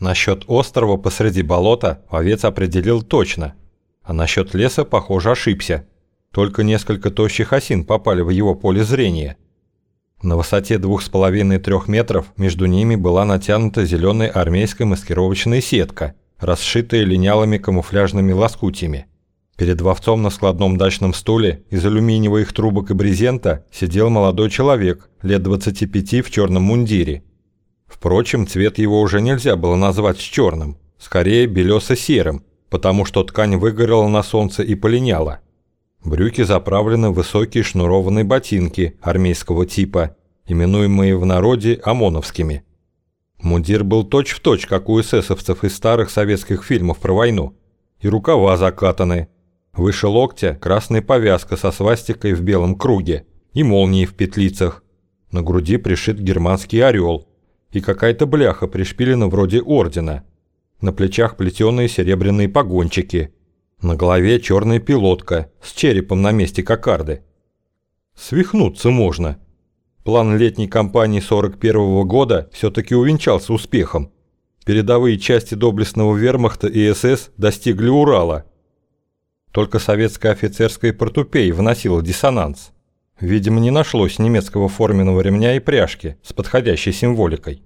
Насчет острова посреди болота овец определил точно, а насчет леса, похоже, ошибся. Только несколько тощих осин попали в его поле зрения. На высоте двух с половиной-трех метров между ними была натянута зеленая армейская маскировочная сетка, расшитая линялыми камуфляжными лоскутями. Перед вовцом на складном дачном стуле из алюминиевых трубок и брезента сидел молодой человек, лет 25 в черном мундире. Впрочем, цвет его уже нельзя было назвать черным, скорее белесо-серым, потому что ткань выгорела на солнце и полиняла. Брюки заправлены в высокие шнурованные ботинки армейского типа, именуемые в народе ОМОНовскими. Мундир был точь-в-точь, точь, как у эсэсовцев из старых советских фильмов про войну. И рукава закатаны. Выше локтя красная повязка со свастикой в белом круге и молнии в петлицах. На груди пришит германский орел и какая-то бляха пришпилена вроде ордена. На плечах плетеные серебряные погончики – на голове черная пилотка с черепом на месте кокарды. Свихнуться можно. План летней кампании 41 -го года все-таки увенчался успехом. Передовые части доблестного вермахта и СС достигли Урала. Только советская офицерская портупея вносила диссонанс. Видимо, не нашлось немецкого форменного ремня и пряжки с подходящей символикой.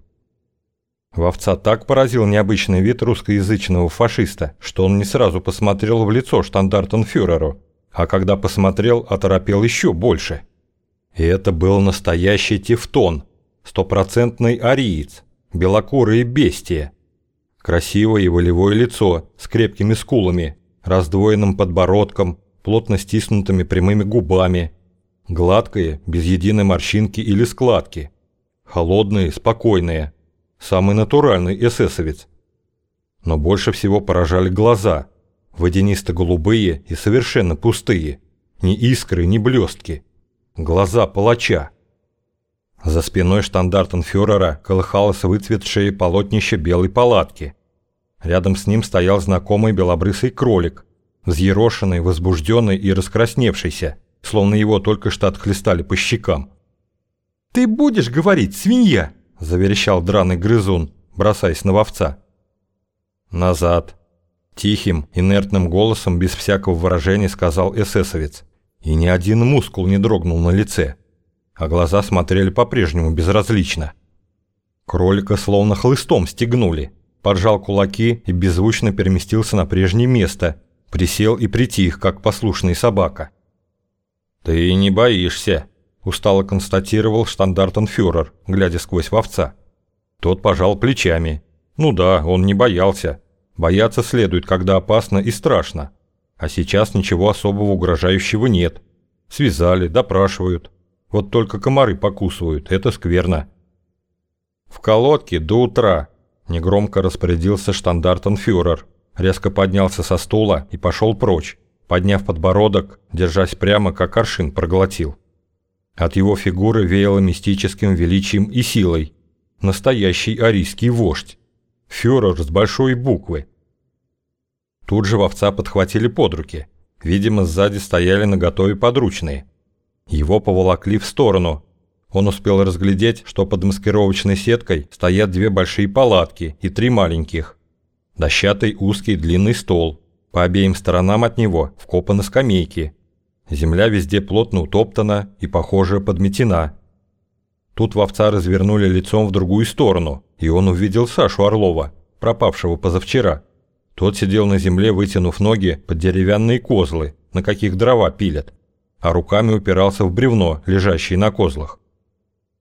Вовца так поразил необычный вид русскоязычного фашиста, что он не сразу посмотрел в лицо штандартенфюреру, а когда посмотрел, оторопел еще больше. И это был настоящий тефтон, стопроцентный ариец, белокурые бестия. Красивое и волевое лицо с крепкими скулами, раздвоенным подбородком, плотно стиснутыми прямыми губами, гладкое, без единой морщинки или складки, холодные, спокойные – Самый натуральный эсэсовец. Но больше всего поражали глаза. Водянисто-голубые и совершенно пустые. Ни искры, ни блестки. Глаза палача. За спиной штандартенфюрера колыхалось выцветшее полотнище белой палатки. Рядом с ним стоял знакомый белобрысый кролик, взъерошенный, возбужденный и раскрасневшийся, словно его только что отхлестали по щекам. «Ты будешь говорить, свинья?» – заверещал драный грызун, бросаясь на вовца. «Назад!» – тихим, инертным голосом, без всякого выражения сказал эсэсовец. И ни один мускул не дрогнул на лице, а глаза смотрели по-прежнему безразлично. Кролика словно хлыстом стегнули, поджал кулаки и беззвучно переместился на прежнее место, присел и притих, как послушный собака. «Ты не боишься?» устало констатировал штандартенфюрер, глядя сквозь вовца. Тот пожал плечами. Ну да, он не боялся. Бояться следует, когда опасно и страшно. А сейчас ничего особого угрожающего нет. Связали, допрашивают. Вот только комары покусывают, это скверно. В колодке до утра, негромко распорядился штандартенфюрер. Резко поднялся со стула и пошел прочь, подняв подбородок, держась прямо, как аршин проглотил. От его фигуры веяло мистическим величием и силой. Настоящий арийский вождь. Фюрер с большой буквы. Тут же вовца подхватили под руки. Видимо, сзади стояли наготове подручные. Его поволокли в сторону. Он успел разглядеть, что под маскировочной сеткой стоят две большие палатки и три маленьких. Дощатый узкий длинный стол. По обеим сторонам от него вкопаны скамейки – Земля везде плотно утоптана и, похоже, подметена. Тут вовца развернули лицом в другую сторону, и он увидел Сашу Орлова, пропавшего позавчера. Тот сидел на земле, вытянув ноги под деревянные козлы, на каких дрова пилят, а руками упирался в бревно, лежащее на козлах.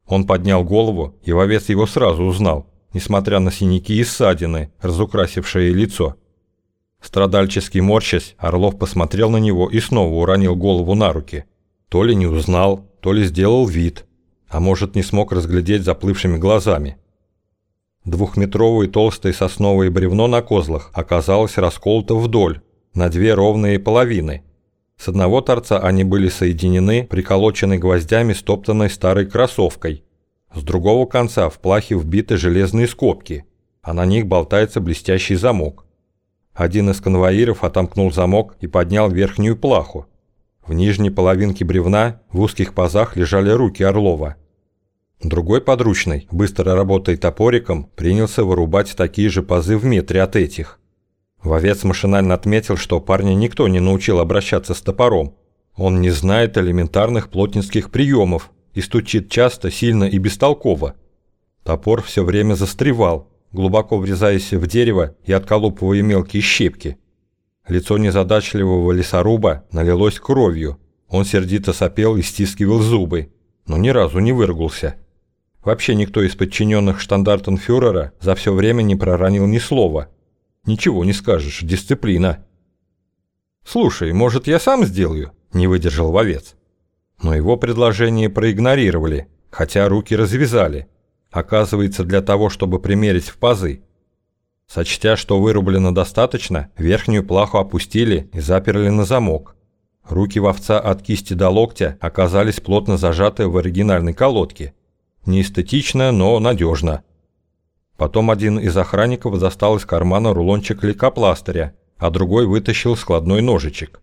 Он поднял голову, и вовец его сразу узнал, несмотря на синяки и ссадины, разукрасившие лицо. Страдальчески морщась, Орлов посмотрел на него и снова уронил голову на руки. То ли не узнал, то ли сделал вид, а может не смог разглядеть заплывшими глазами. Двухметровое толстое сосновое бревно на козлах оказалось расколото вдоль, на две ровные половины. С одного торца они были соединены приколоченной гвоздями стоптанной старой кроссовкой. С другого конца в плахе вбиты железные скобки, а на них болтается блестящий замок. Один из конвоиров отомкнул замок и поднял верхнюю плаху. В нижней половинке бревна в узких пазах лежали руки Орлова. Другой подручный, быстро работая топориком, принялся вырубать такие же пазы в метре от этих. Вовец машинально отметил, что парня никто не научил обращаться с топором. Он не знает элементарных плотницких приемов и стучит часто, сильно и бестолково. Топор все время застревал, глубоко врезаясь в дерево и отколупывая мелкие щепки. Лицо незадачливого лесоруба налилось кровью. Он сердито сопел и стискивал зубы, но ни разу не выругался. Вообще никто из подчиненных штандартенфюрера за все время не проронил ни слова. Ничего не скажешь, дисциплина. «Слушай, может, я сам сделаю?» – не выдержал вовец. Но его предложение проигнорировали, хотя руки развязали. Оказывается, для того, чтобы примерить в пазы. Сочтя, что вырублено достаточно, верхнюю плаху опустили и заперли на замок. Руки вовца от кисти до локтя оказались плотно зажаты в оригинальной колодке. Неэстетично, но надежно. Потом один из охранников достал из кармана рулончик лейкопластыря, а другой вытащил складной ножичек.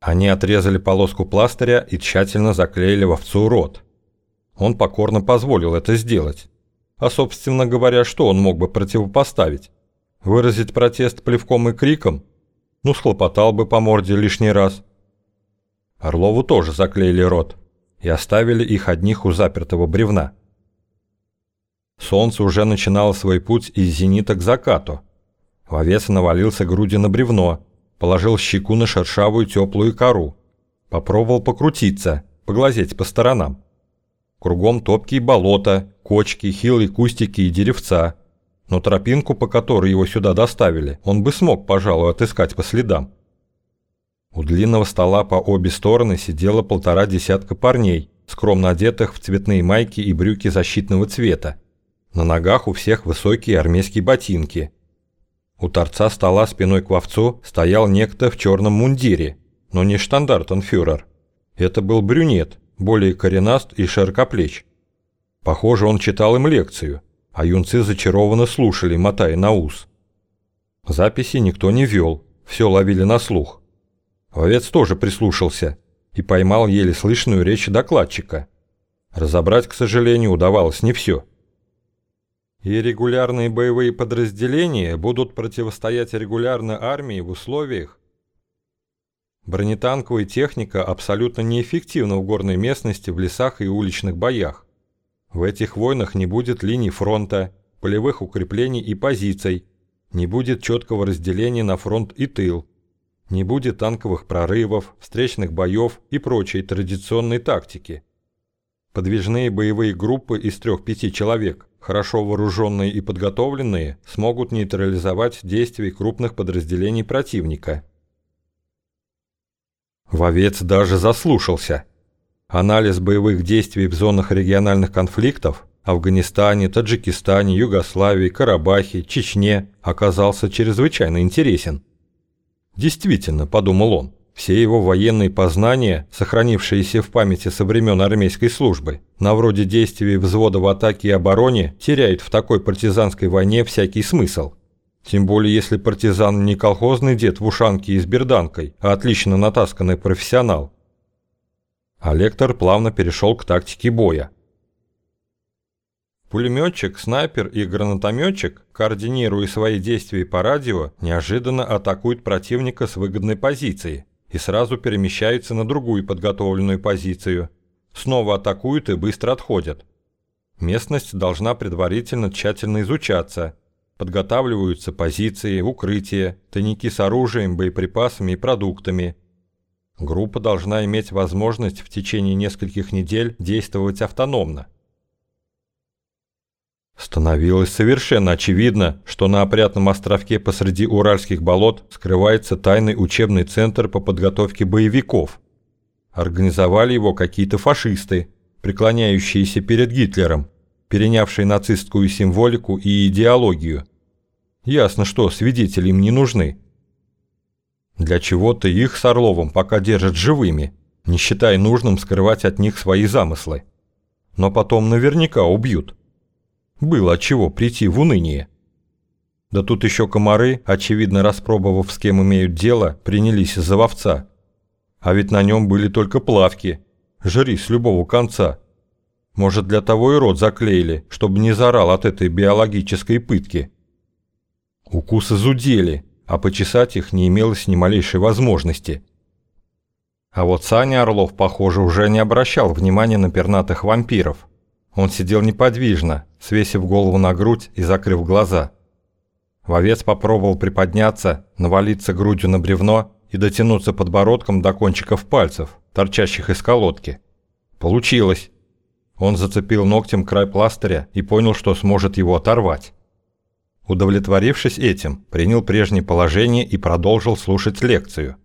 Они отрезали полоску пластыря и тщательно заклеили вовцу рот. Он покорно позволил это сделать. А собственно говоря, что он мог бы противопоставить? Выразить протест плевком и криком? Ну, схлопотал бы по морде лишний раз. Орлову тоже заклеили рот и оставили их одних у запертого бревна. Солнце уже начинало свой путь из зенита к закату. Вовец навалился груди на бревно, положил щеку на шершавую теплую кору, попробовал покрутиться, поглазеть по сторонам. Кругом топкие болота, кочки, хилые кустики и деревца – но тропинку, по которой его сюда доставили, он бы смог, пожалуй, отыскать по следам. У длинного стола по обе стороны сидело полтора десятка парней, скромно одетых в цветные майки и брюки защитного цвета. На ногах у всех высокие армейские ботинки. У торца стола спиной к вовцу стоял некто в черном мундире, но не штандартенфюрер. Это был брюнет, более коренаст и широкоплеч. Похоже, он читал им лекцию – а юнцы зачарованно слушали, мотая на ус. Записи никто не вел, все ловили на слух. Вовец тоже прислушался и поймал еле слышную речь докладчика. Разобрать, к сожалению, удавалось не все. И регулярные боевые подразделения будут противостоять регулярной армии в условиях. Бронетанковая техника абсолютно неэффективна в горной местности, в лесах и уличных боях. В этих войнах не будет линий фронта, полевых укреплений и позиций, не будет четкого разделения на фронт и тыл, не будет танковых прорывов, встречных боев и прочей традиционной тактики. Подвижные боевые группы из трех-пяти человек, хорошо вооруженные и подготовленные, смогут нейтрализовать действия крупных подразделений противника. Вовец даже заслушался – Анализ боевых действий в зонах региональных конфликтов Афганистане, Таджикистане, Югославии, Карабахе, Чечне оказался чрезвычайно интересен. Действительно, подумал он, все его военные познания, сохранившиеся в памяти со времен армейской службы, на вроде действий взвода в атаке и обороне, теряют в такой партизанской войне всякий смысл. Тем более, если партизан не колхозный дед в ушанке и с берданкой, а отлично натасканный профессионал, а лектор плавно перешел к тактике боя. Пулеметчик, снайпер и гранатометчик, координируя свои действия по радио, неожиданно атакуют противника с выгодной позиции и сразу перемещаются на другую подготовленную позицию. Снова атакуют и быстро отходят. Местность должна предварительно тщательно изучаться. Подготавливаются позиции, укрытия, тайники с оружием, боеприпасами и продуктами – Группа должна иметь возможность в течение нескольких недель действовать автономно. Становилось совершенно очевидно, что на опрятном островке посреди Уральских болот скрывается тайный учебный центр по подготовке боевиков. Организовали его какие-то фашисты, преклоняющиеся перед Гитлером, перенявшие нацистскую символику и идеологию. Ясно, что свидетели им не нужны. Для чего-то их с Орловым пока держат живыми, не считая нужным скрывать от них свои замыслы. Но потом наверняка убьют. Было чего прийти в уныние. Да тут еще комары, очевидно распробовав с кем имеют дело, принялись за вовца. А ведь на нем были только плавки. Жри с любого конца. Может, для того и рот заклеили, чтобы не зарал от этой биологической пытки. Укусы зудели, а почесать их не имелось ни малейшей возможности. А вот Саня Орлов, похоже, уже не обращал внимания на пернатых вампиров. Он сидел неподвижно, свесив голову на грудь и закрыв глаза. Вовец попробовал приподняться, навалиться грудью на бревно и дотянуться подбородком до кончиков пальцев, торчащих из колодки. Получилось. Он зацепил ногтем край пластыря и понял, что сможет его оторвать. Удовлетворившись этим, принял прежнее положение и продолжил слушать лекцию.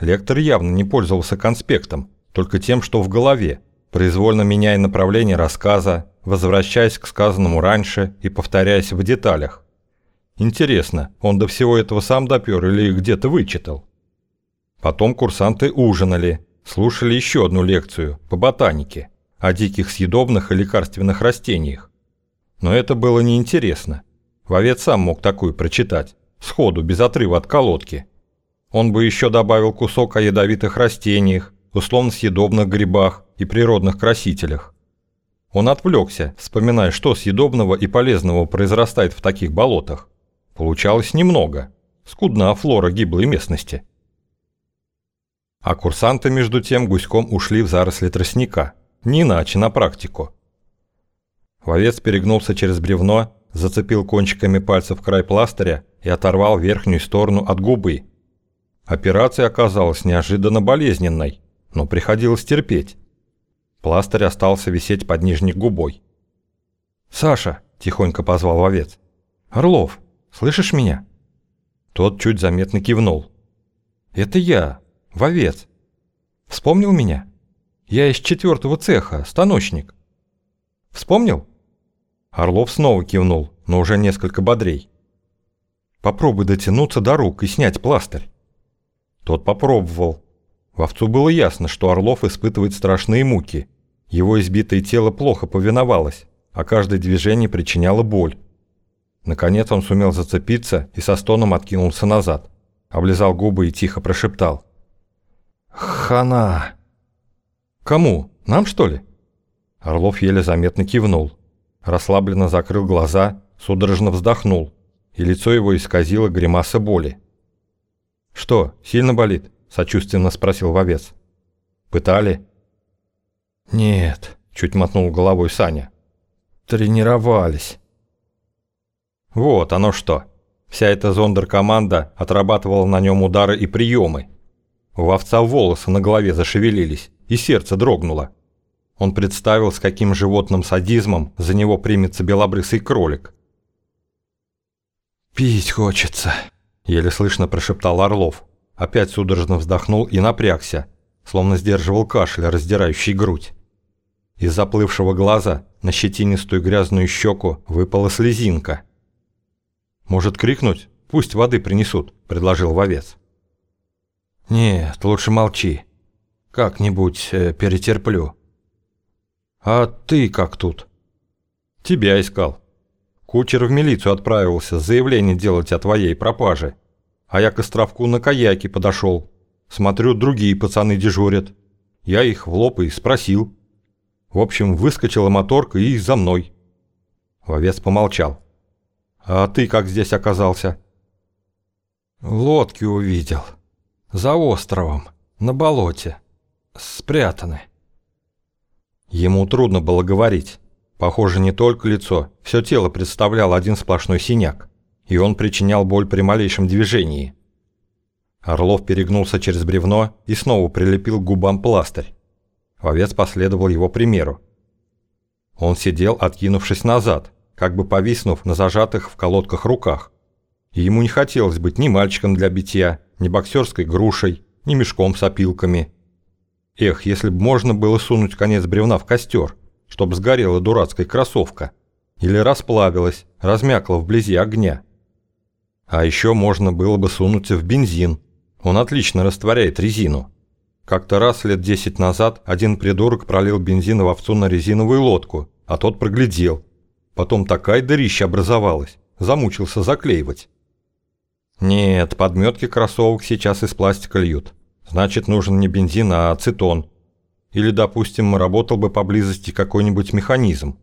Лектор явно не пользовался конспектом, только тем, что в голове, произвольно меняя направление рассказа, возвращаясь к сказанному раньше и повторяясь в деталях. Интересно, он до всего этого сам допер или где-то вычитал? Потом курсанты ужинали, слушали еще одну лекцию по ботанике о диких съедобных и лекарственных растениях. Но это было неинтересно. Вовец сам мог такую прочитать, сходу, без отрыва от колодки. Он бы еще добавил кусок о ядовитых растениях, условно съедобных грибах и природных красителях. Он отвлекся, вспоминая, что съедобного и полезного произрастает в таких болотах. Получалось немного. Скудна флора гиблой местности. А курсанты между тем гуськом ушли в заросли тростника – не иначе, на практику. Вовец перегнулся через бревно, зацепил кончиками пальцев край пластыря и оторвал верхнюю сторону от губы. Операция оказалась неожиданно болезненной, но приходилось терпеть. Пластырь остался висеть под нижней губой. «Саша!» – тихонько позвал вовец. «Орлов, слышишь меня?» Тот чуть заметно кивнул. «Это я, вовец. Вспомнил меня?» Я из четвертого цеха, станочник. Вспомнил? Орлов снова кивнул, но уже несколько бодрей. Попробуй дотянуться до рук и снять пластырь. Тот попробовал. Вовцу было ясно, что Орлов испытывает страшные муки. Его избитое тело плохо повиновалось, а каждое движение причиняло боль. Наконец он сумел зацепиться и со стоном откинулся назад. Облизал губы и тихо прошептал. «Хана!» «Кому? Нам, что ли?» Орлов еле заметно кивнул. Расслабленно закрыл глаза, судорожно вздохнул, и лицо его исказило гримаса боли. «Что, сильно болит?» – сочувственно спросил вовец. «Пытали?» «Нет», – чуть мотнул головой Саня. «Тренировались». «Вот оно что. Вся эта зондеркоманда отрабатывала на нем удары и приемы. У овца волосы на голове зашевелились и сердце дрогнуло. Он представил, с каким животным садизмом за него примется белобрысый кролик. «Пить хочется», – еле слышно прошептал Орлов. Опять судорожно вздохнул и напрягся, словно сдерживал кашель, раздирающий грудь. Из заплывшего глаза на щетинистую грязную щеку выпала слезинка. «Может крикнуть? Пусть воды принесут», – предложил вовец. «Нет, лучше молчи», как-нибудь э, перетерплю. А ты как тут? Тебя искал. Кучер в милицию отправился заявление делать о твоей пропаже. А я к островку на каяке подошел. Смотрю, другие пацаны дежурят. Я их в лоб и спросил. В общем, выскочила моторка и за мной. Вовец помолчал. А ты как здесь оказался? Лодки увидел. За островом, на болоте спрятаны. Ему трудно было говорить. Похоже, не только лицо, все тело представляло один сплошной синяк, и он причинял боль при малейшем движении. Орлов перегнулся через бревно и снова прилепил к губам пластырь. Овец последовал его примеру. Он сидел, откинувшись назад, как бы повиснув на зажатых в колодках руках. И ему не хотелось быть ни мальчиком для битья, ни боксерской грушей, ни мешком с опилками – Эх, если бы можно было сунуть конец бревна в костер, чтобы сгорела дурацкая кроссовка. Или расплавилась, размякла вблизи огня. А еще можно было бы сунуть в бензин. Он отлично растворяет резину. Как-то раз лет десять назад один придурок пролил бензин в овцу на резиновую лодку, а тот проглядел. Потом такая дырища образовалась, замучился заклеивать. Нет, подметки кроссовок сейчас из пластика льют. Значит, нужен не бензин, а ацетон. Или, допустим, работал бы поблизости какой-нибудь механизм.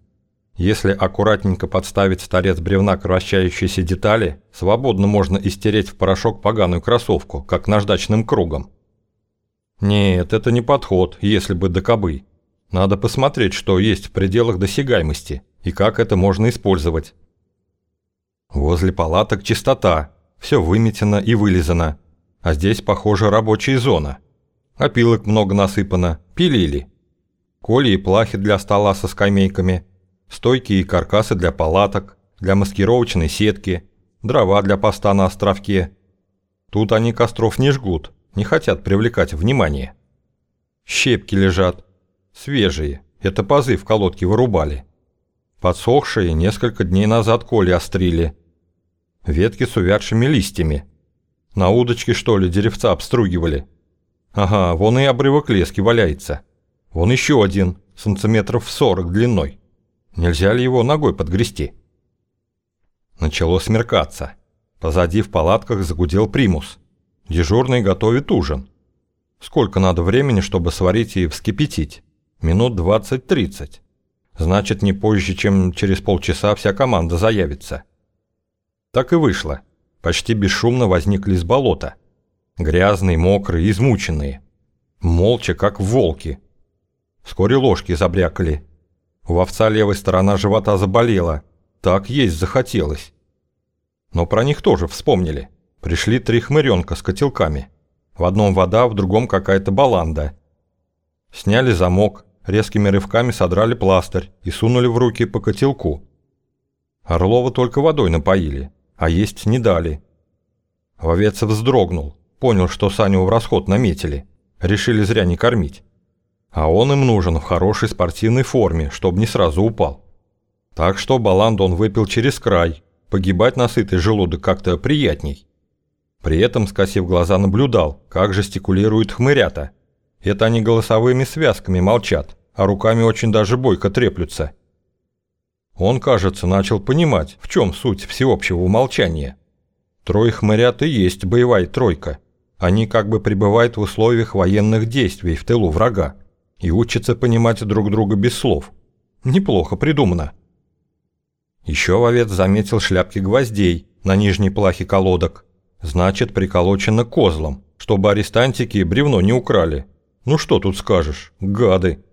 Если аккуратненько подставить торец бревна к вращающейся детали, свободно можно истереть в порошок поганую кроссовку, как наждачным кругом. Нет, это не подход, если бы до кобы. Надо посмотреть, что есть в пределах досягаемости и как это можно использовать. Возле палаток чистота, все выметено и вылизано, а здесь, похоже, рабочая зона. Опилок много насыпано, пилили. Коли и плахи для стола со скамейками, стойки и каркасы для палаток, для маскировочной сетки, дрова для поста на островке. Тут они костров не жгут, не хотят привлекать внимание. Щепки лежат, свежие, это пазы в колодке вырубали. Подсохшие несколько дней назад коли острили. Ветки с увядшими листьями. На удочке, что ли, деревца обстругивали. Ага, вон и обрывок лески валяется. Вон еще один, сантиметров сорок длиной. Нельзя ли его ногой подгрести? Начало смеркаться. Позади в палатках загудел примус. Дежурный готовит ужин. Сколько надо времени, чтобы сварить и вскипятить? Минут 20-30. Значит, не позже, чем через полчаса вся команда заявится. Так и вышло. Почти бесшумно возникли из болота. Грязные, мокрые, измученные. Молча, как волки. Вскоре ложки забрякали. У овца левая сторона живота заболела. Так есть захотелось. Но про них тоже вспомнили. Пришли три хмыренка с котелками. В одном вода, в другом какая-то баланда. Сняли замок, резкими рывками содрали пластырь и сунули в руки по котелку. Орлова только водой напоили, а есть не дали. Вовец вздрогнул, понял, что Саню в расход наметили. Решили зря не кормить. А он им нужен в хорошей спортивной форме, чтобы не сразу упал. Так что баланду он выпил через край. Погибать на сытый желудок как-то приятней. При этом, скосив глаза, наблюдал, как жестикулируют хмырята. Это они голосовыми связками молчат, а руками очень даже бойко треплются. Он, кажется, начал понимать, в чем суть всеобщего молчания. Трое хмырят и есть боевая тройка. Они как бы пребывают в условиях военных действий в тылу врага и учатся понимать друг друга без слов. Неплохо придумано. Еще вовец заметил шляпки гвоздей на нижней плахе колодок. Значит, приколочено козлом, чтобы арестантики бревно не украли. Ну что тут скажешь, гады.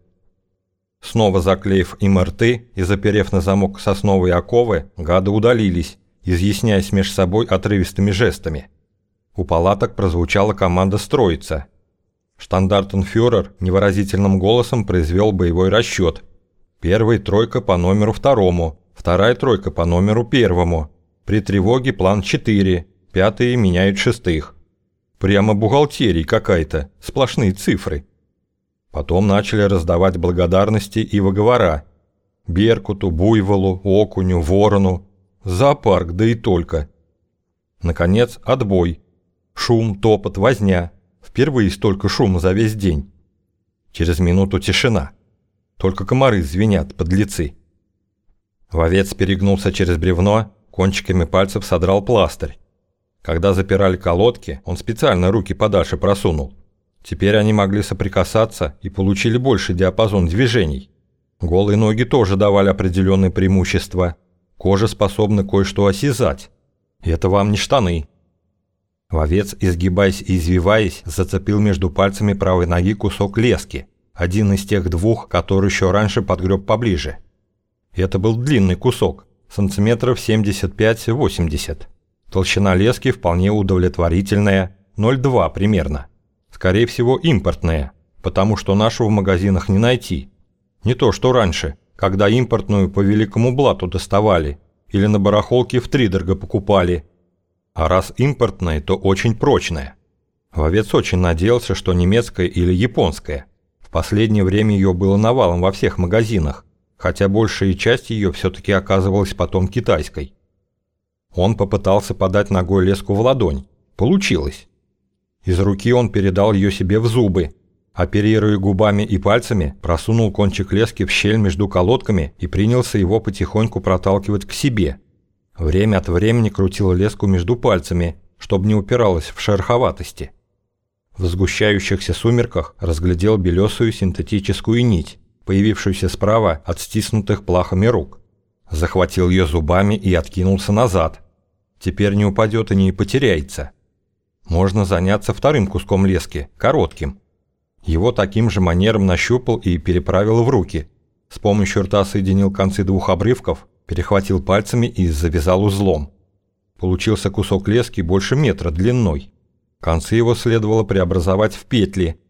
Снова заклеив им рты и заперев на замок сосновые оковы, гады удалились, изъясняясь меж собой отрывистыми жестами. У палаток прозвучала команда строиться. Штандартенфюрер невыразительным голосом произвел боевой расчет. Первая тройка по номеру второму, вторая тройка по номеру первому. При тревоге план 4, пятые меняют шестых. Прямо бухгалтерия какая-то, сплошные цифры. Потом начали раздавать благодарности и выговора. Беркуту, Буйволу, Окуню, Ворону. Зоопарк, да и только. Наконец, отбой. Шум, топот, возня. Впервые столько шума за весь день. Через минуту тишина. Только комары звенят, подлецы. Вовец перегнулся через бревно, кончиками пальцев содрал пластырь. Когда запирали колодки, он специально руки подальше просунул. Теперь они могли соприкасаться и получили больший диапазон движений. Голые ноги тоже давали определенные преимущества. Кожа способна кое-что осязать. Это вам не штаны. Вовец, изгибаясь и извиваясь, зацепил между пальцами правой ноги кусок лески, один из тех двух, который еще раньше подгреб поближе. Это был длинный кусок, сантиметров 75-80. Толщина лески вполне удовлетворительная, 0,2 примерно. Скорее всего, импортная, потому что нашу в магазинах не найти. Не то, что раньше, когда импортную по великому блату доставали или на барахолке в втридорого покупали. А раз импортная, то очень прочная. Вовец очень надеялся, что немецкая или японская. В последнее время ее было навалом во всех магазинах, хотя большая часть ее все-таки оказывалась потом китайской. Он попытался подать ногой леску в ладонь. Получилось. Из руки он передал ее себе в зубы. Оперируя губами и пальцами, просунул кончик лески в щель между колодками и принялся его потихоньку проталкивать к себе. Время от времени крутил леску между пальцами, чтобы не упиралась в шероховатости. В сгущающихся сумерках разглядел белесую синтетическую нить, появившуюся справа от стиснутых плахами рук. Захватил ее зубами и откинулся назад. Теперь не упадет и не потеряется. Можно заняться вторым куском лески, коротким. Его таким же манером нащупал и переправил в руки. С помощью рта соединил концы двух обрывков, перехватил пальцами и завязал узлом. Получился кусок лески больше метра длиной. Концы его следовало преобразовать в петли.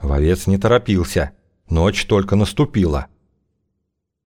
Вовец не торопился. Ночь только наступила.